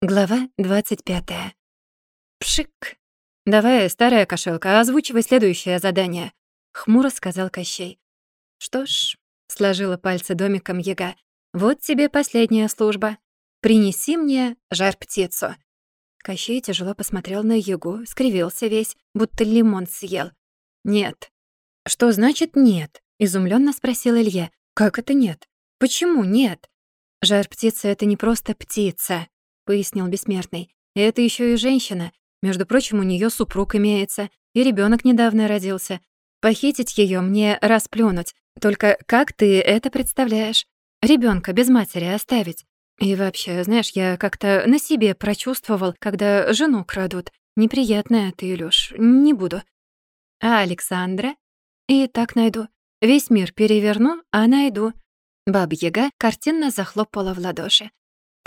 Глава 25. Пшик. «Давай, старая кошелка, озвучивай следующее задание», — хмуро сказал Кощей. «Что ж», — сложила пальцы домиком яга, — «вот тебе последняя служба. Принеси мне жар-птицу». Кощей тяжело посмотрел на ягу, скривился весь, будто лимон съел. «Нет». «Что значит «нет»?» — изумленно спросил Илья. «Как это нет? Почему нет?» «Жар-птица — это не просто птица», пояснил бессмертный. Это еще и женщина. Между прочим, у нее супруг имеется, и ребенок недавно родился. Похитить ее мне расплюнуть. Только как ты это представляешь? Ребенка без матери оставить? И вообще, знаешь, я как-то на себе прочувствовал, когда жену крадут. Неприятно это, Илюш, не буду. А Александра? И так найду. Весь мир переверну, а найду. Баб-яга картинно захлопала в ладоши.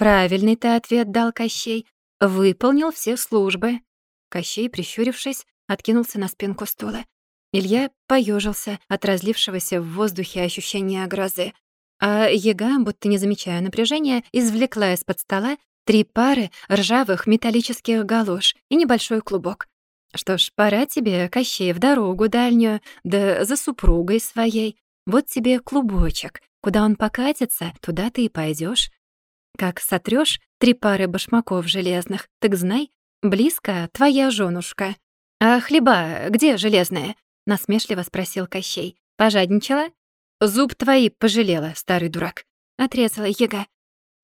«Правильный ты ответ дал Кощей. Выполнил все службы». Кощей, прищурившись, откинулся на спинку стула. Илья поежился от разлившегося в воздухе ощущения грозы. А яга, будто не замечая напряжения, извлекла из-под стола три пары ржавых металлических галош и небольшой клубок. Что ж, пора тебе, Кощей, в дорогу дальнюю, да за супругой своей. Вот тебе клубочек. Куда он покатится, туда ты и пойдешь. Как сотрёшь три пары башмаков железных, так знай, близко твоя жёнушка. «А хлеба где железные?» — насмешливо спросил Кощей. «Пожадничала?» «Зуб твои пожалела, старый дурак», — отрезала яга.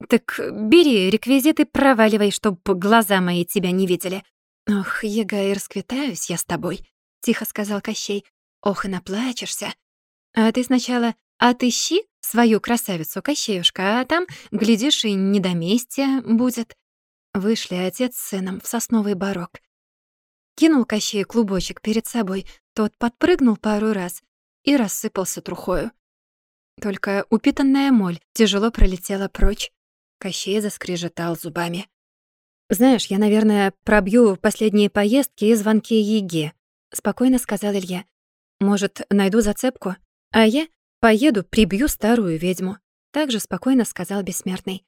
«Так бери реквизиты, проваливай, чтоб глаза мои тебя не видели». «Ох, яга, и расквитаюсь я с тобой», — тихо сказал Кощей. «Ох, и наплачешься. А ты сначала отыщи свою красавицу Кощеюшка, а там, глядишь, и недоместие будет». Вышли отец с сыном в сосновый барок. Кинул Кощей клубочек перед собой, тот подпрыгнул пару раз и рассыпался трухою. Только упитанная моль тяжело пролетела прочь. Кощей заскрежетал зубами. «Знаешь, я, наверное, пробью последние поездки и звонки Еге», — спокойно сказал Илья. «Может, найду зацепку? А я Поеду, прибью старую ведьму», — также спокойно сказал бессмертный.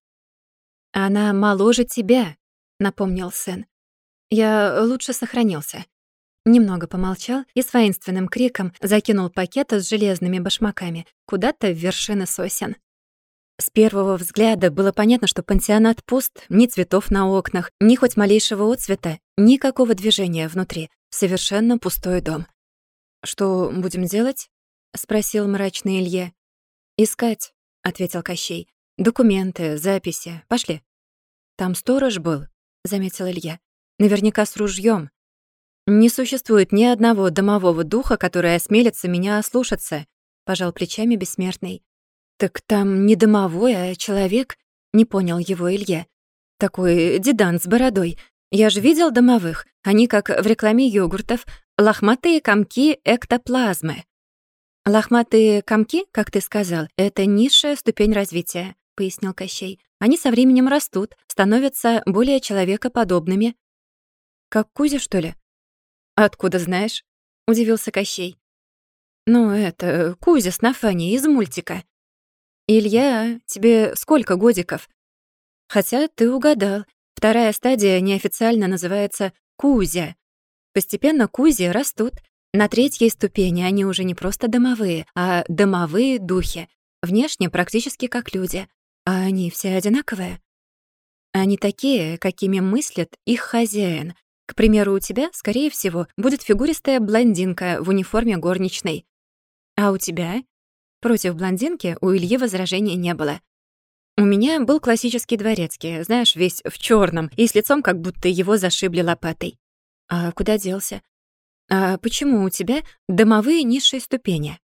«Она моложе тебя», — напомнил сын. «Я лучше сохранился». Немного помолчал и с воинственным криком закинул пакет с железными башмаками куда-то в вершины сосен. С первого взгляда было понятно, что пансионат пуст, ни цветов на окнах, ни хоть малейшего отцвета, никакого движения внутри. Совершенно пустой дом. «Что будем делать?» — спросил мрачный Илья. «Искать», — ответил Кощей. «Документы, записи. Пошли». «Там сторож был», — заметил Илья. «Наверняка с ружьем. «Не существует ни одного домового духа, который осмелится меня ослушаться», — пожал плечами бессмертный. «Так там не домовой, а человек», — не понял его Илья. «Такой дедан с бородой. Я же видел домовых. Они, как в рекламе йогуртов, лохматые комки эктоплазмы. «Лохматые комки, как ты сказал, это низшая ступень развития», — пояснил Кощей. «Они со временем растут, становятся более человекоподобными». «Как Кузя, что ли?» «Откуда знаешь?» — удивился Кощей. «Ну, это Кузя с Нафани из мультика». «Илья, тебе сколько годиков?» «Хотя ты угадал. Вторая стадия неофициально называется Кузя. Постепенно Кузи растут, на третьей ступени они уже не просто домовые, а домовые духи. Внешне практически как люди. А они все одинаковые. Они такие, какими мыслит их хозяин. К примеру, у тебя, скорее всего, будет фигуристая блондинка в униформе горничной. А у тебя? Против блондинки у Ильи возражений не было. У меня был классический дворецкий, знаешь, весь в черном и с лицом, как будто его зашибли лопатой. А куда делся? «А почему у тебя домовые низшие ступени?»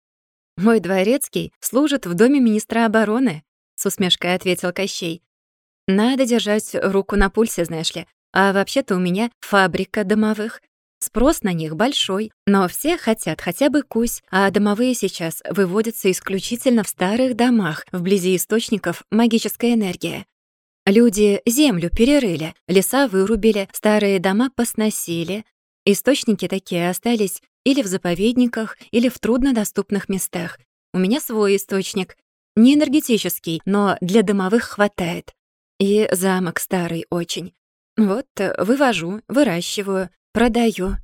«Мой дворецкий служит в доме министра обороны», — с усмешкой ответил Кощей. «Надо держать руку на пульсе, знаешь ли. А вообще-то у меня фабрика домовых. Спрос на них большой, но все хотят хотя бы кусь, а домовые сейчас выводятся исключительно в старых домах, вблизи источников магической энергии. Люди землю перерыли, леса вырубили, старые дома посносили, Источники такие остались или в заповедниках, или в труднодоступных местах. У меня свой источник. Не энергетический, но для домовых хватает. И замок старый очень. Вот, э, вывожу, выращиваю, продаю».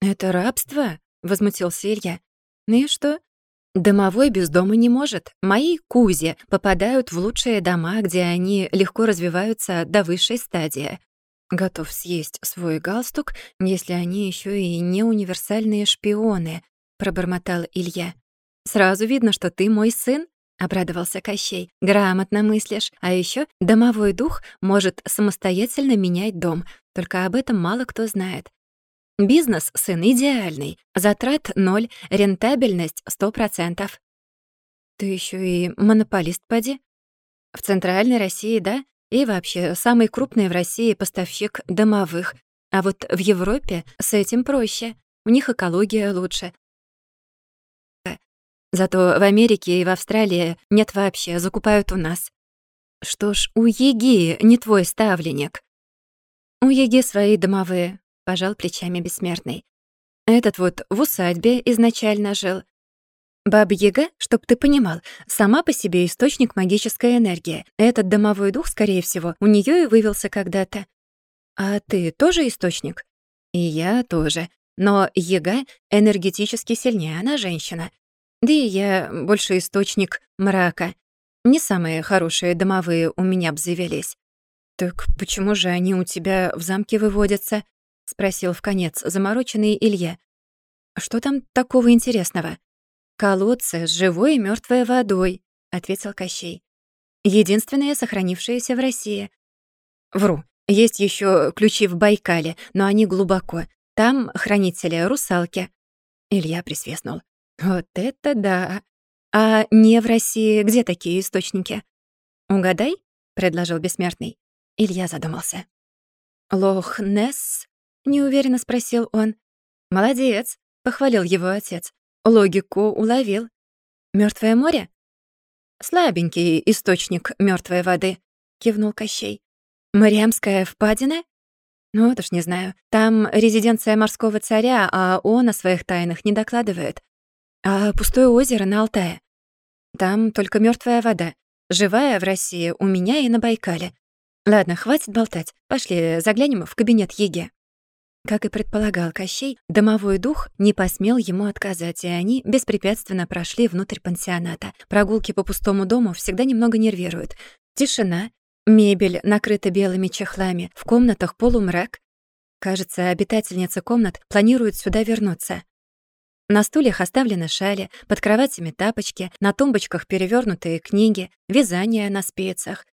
«Это рабство?» — возмутился Илья. «Ну и что? Домовой без дома не может. Мои кузи попадают в лучшие дома, где они легко развиваются до высшей стадии. Готов съесть свой галстук, если они еще и не универсальные шпионы, пробормотал Илья. Сразу видно, что ты мой сын, обрадовался Кощей. Грамотно мыслишь, а еще домовой дух может самостоятельно менять дом, только об этом мало кто знает. Бизнес, сын, идеальный. Затрат ноль, рентабельность сто процентов. Ты еще и монополист, поди. В Центральной России, да? И вообще, самый крупный в России поставщик домовых. А вот в Европе с этим проще. У них экология лучше. Зато в Америке и в Австралии нет вообще, закупают у нас. Что ж, у Еги не твой ставленник. У Еги свои домовые, — пожал плечами бессмертный. «Этот вот в усадьбе изначально жил. Баба-Яга, чтоб ты понимал, сама по себе источник магической энергии. Этот домовой дух, скорее всего, у нее и вывелся когда-то. А ты тоже источник? И я тоже. Но Яга энергетически сильнее, она женщина. Да и я больше источник мрака. Не самые хорошие домовые у меня обзавелись. Так почему же они у тебя в замке выводятся? — спросил в конец замороченный Илья. «Что там такого интересного?» «Колодцы с живой и мёртвой водой», — ответил Кощей. «Единственные сохранившиеся в России». «Вру. Есть ещё ключи в Байкале, но они глубоко. Там хранители русалки». Илья присвистнул. «Вот это да! А не в России где такие источники?» «Угадай», — предложил бессмертный. Илья задумался. «Лох-Несс?» неуверенно спросил он. Молодец, похвалил его отец. Логику уловил. Мертвое море? Слабенький источник мертвой воды, кивнул Кощей. Мариамская впадина? Ну, вот уж не знаю. Там резиденция морского царя, а он о своих тайнах не докладывает. А пустое озеро на Алтае? Там только мертвая вода. Живая в России у меня и на Байкале. Ладно, хватит болтать. Пошли, заглянем в кабинет Еге. Как и предполагал Кощей, домовой дух не посмел ему отказать, и они беспрепятственно прошли внутрь пансионата. Прогулки по пустому дому всегда немного нервируют. Тишина, мебель накрыта белыми чехлами, в комнатах полумрак. Кажется, обитательница комнат планирует сюда вернуться. На стульях оставлены шали, под кроватями тапочки, на тумбочках перевернутые книги, вязание на спицах.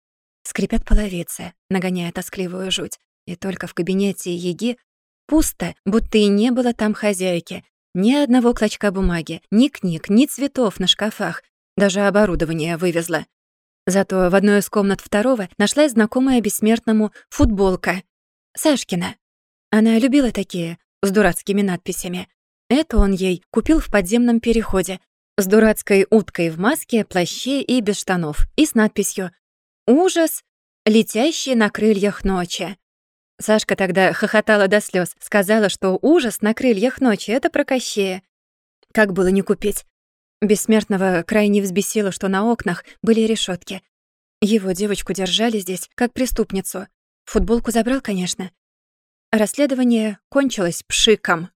Скрипят половицы, нагоняя тоскливую жуть. И только в кабинете Еги Пусто, будто и не было там хозяйки. Ни одного клочка бумаги, ни книг, ни цветов на шкафах. Даже оборудование вывезла. Зато в одной из комнат второго нашлась знакомая бессмертному футболка. Сашкина. Она любила такие, с дурацкими надписями. Это он ей купил в подземном переходе. С дурацкой уткой в маске, плаще и без штанов. И с надписью «Ужас, летящий на крыльях ночи». Сашка тогда хохотала до слез, сказала, что ужас на крыльях ночи — это про Кощея. Как было не купить? Бессмертного крайне взбесило, что на окнах были решетки. Его девочку держали здесь, как преступницу. Футболку забрал, конечно. Расследование кончилось пшиком.